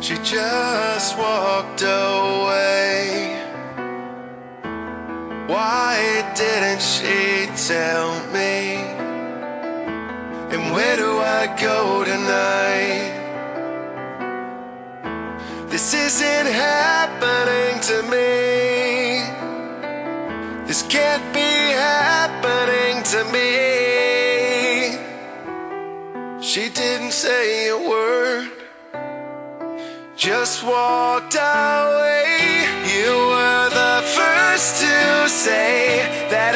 She just walked away. Why didn't she tell me? And where do I go tonight? This isn't happening to me. This can't be happening to me. She didn't say a word, just walked away. You were the first to say that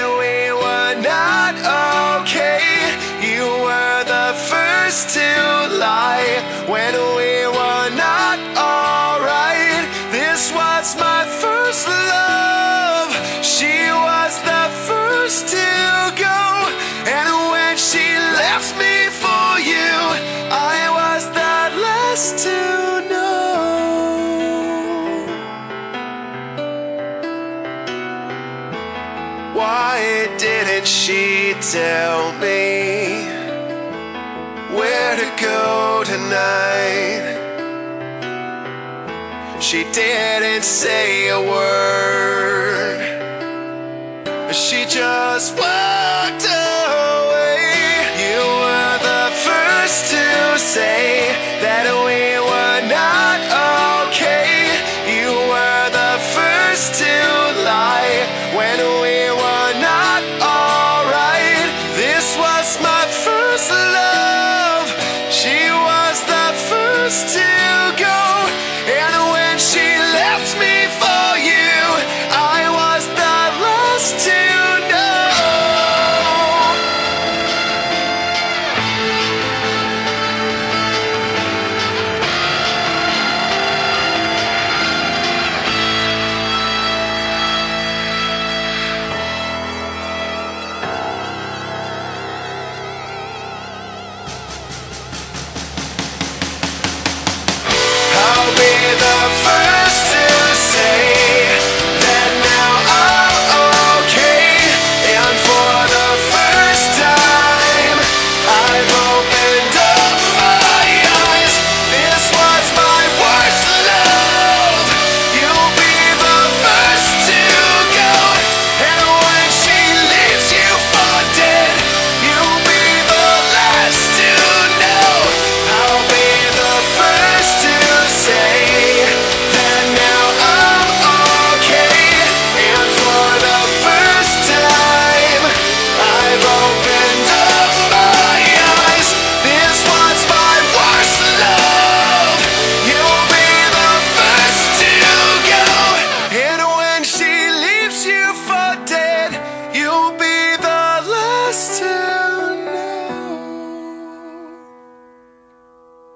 Why didn't she tell me where to go tonight? She didn't say a word. She just walked